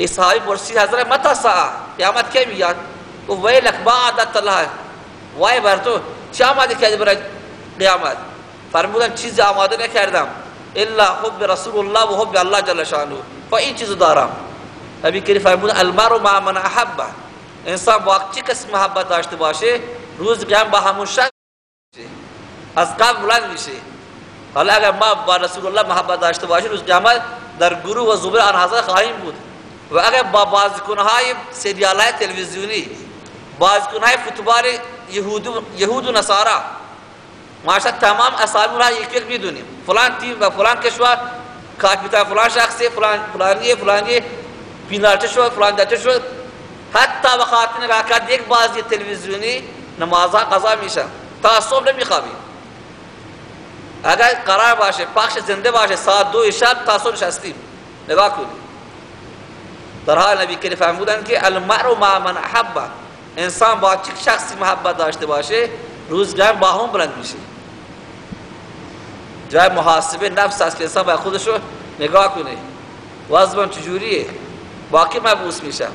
این صحابی پرسید حضرت متا ساعه قیامت کی میاد؟ گفت ویلک ما عادت الله وای بر تو چه آماده کردی برای قیامت؟ فرمودن چیزی آماده نکردم. الا حب رسول الله و حب الله جل شانه. و این چیزو دارم. نبی کریم فرمودن المرء مع من احبه انسان با چه کس محبت داشته باشه؟ روز قیام با همون شخص از قبل بلند میشه. حالا اگر ما با رسول الله محبت داشته باشیم روز قیامت در گروه و زبر آن حضرت خواهیم بود. و اگر با بازیکنهای سریال های تلویزیونی بازیکنهای فوتبال یهود یهود و نصارا ماشا تمام اسامی را یک یک میدونیم فلان تیم و فلان کشور کاپیتان فلان شخصی فلان فلانی فلانی پینالتی شد فلان داده شد حتی و خاطر راکات یک بازی تلویزیونی نمازها قضا میشن تا صبح نمیخوابیم اگر قرار باشه پخش زنده باشه ساعت دو شب تا صبح نشستیم نگاه کنید در حال نبی کریم فرمودن که المرء مع من احب. انسان با چه شخصی محبت داشته باشه روزگار با هم بلند میشه. جای محاسبه نفس است که انسان باید خودش رو نگاه کنه. وزبان چجوریه؟ با کی مبعوث میشه.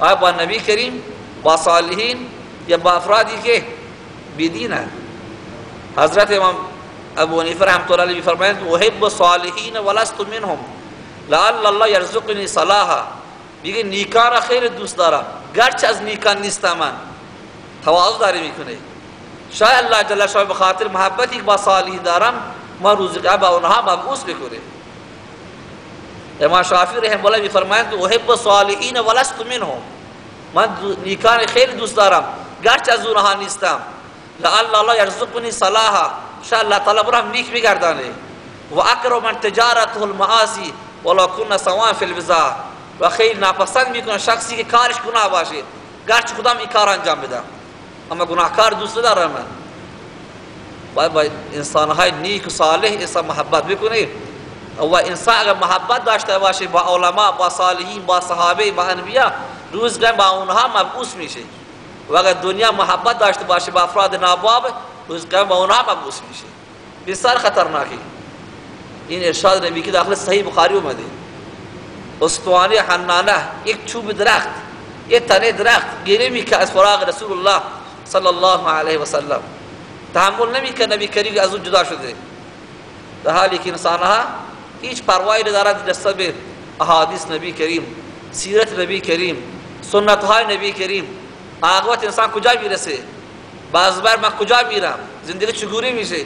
آیا با نبی کریم با صالحین یا با افرادی که بدینن حضرت امام ابو حنیفه رحمت الله علیه فرمایند احب صالحین ولست منهم. لعل الله یرزقنی صلاحا. میگه نیکان را خیلی دوست دارم. گرچه از نیکان نیستم من. تواضع داری می‌کنه شاید الله جل شانه به خاطر محبتی که با صالحی دارم ما روز قیامت اونها مبعوث بکنه امام شافعی رحمه الله میفرمایند احب صالحین ولست منهم. من نیکان خیلی دوست دارم. گرچه از اونها نیستم. لعل الله یرزقنی صلاحا. شاید الله تعالی برام نیک و اکرم من تجارته المعاصی ولو كنا سواء فی الوزا و خیلی ناپسند می‌کنه شخصی که کارش گناه باشه. گرچه خودم این کار انجام بدم. اما گناهکار دوست دارم من. باید با انسانهای نیک و صالح انسان محبت بکنه و انسان اگر محبت داشته باشه با علما با صالحین با صحابه با انبیا روزگار با اونها مبعوث میشه. و اگر دنیا محبت داشته باشه با افراد ناباب روزگار با اونها مبعوث میشه. بسیار خطرناکی این ارشاد نبی که داخل صحیح بخاری اومده. استوانه حنانه یک چوب درخت یک تنه درخت گیره میکه از فراغ رسول الله صلی الله علیه و سلم. تحمل نمیکه نبی کریم از اون جدا شده. در حالی که انسانها هیچ پروایی ندارد نسبت به احادیث نبی کریم سیرت نبی کریم سنت های نبی کریم. عاقبت انسان کجا میرسه؟ بعض بار من کجا میرم؟ زندگی چگونه میشه؟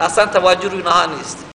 أصلا توجه روی اینها نیست.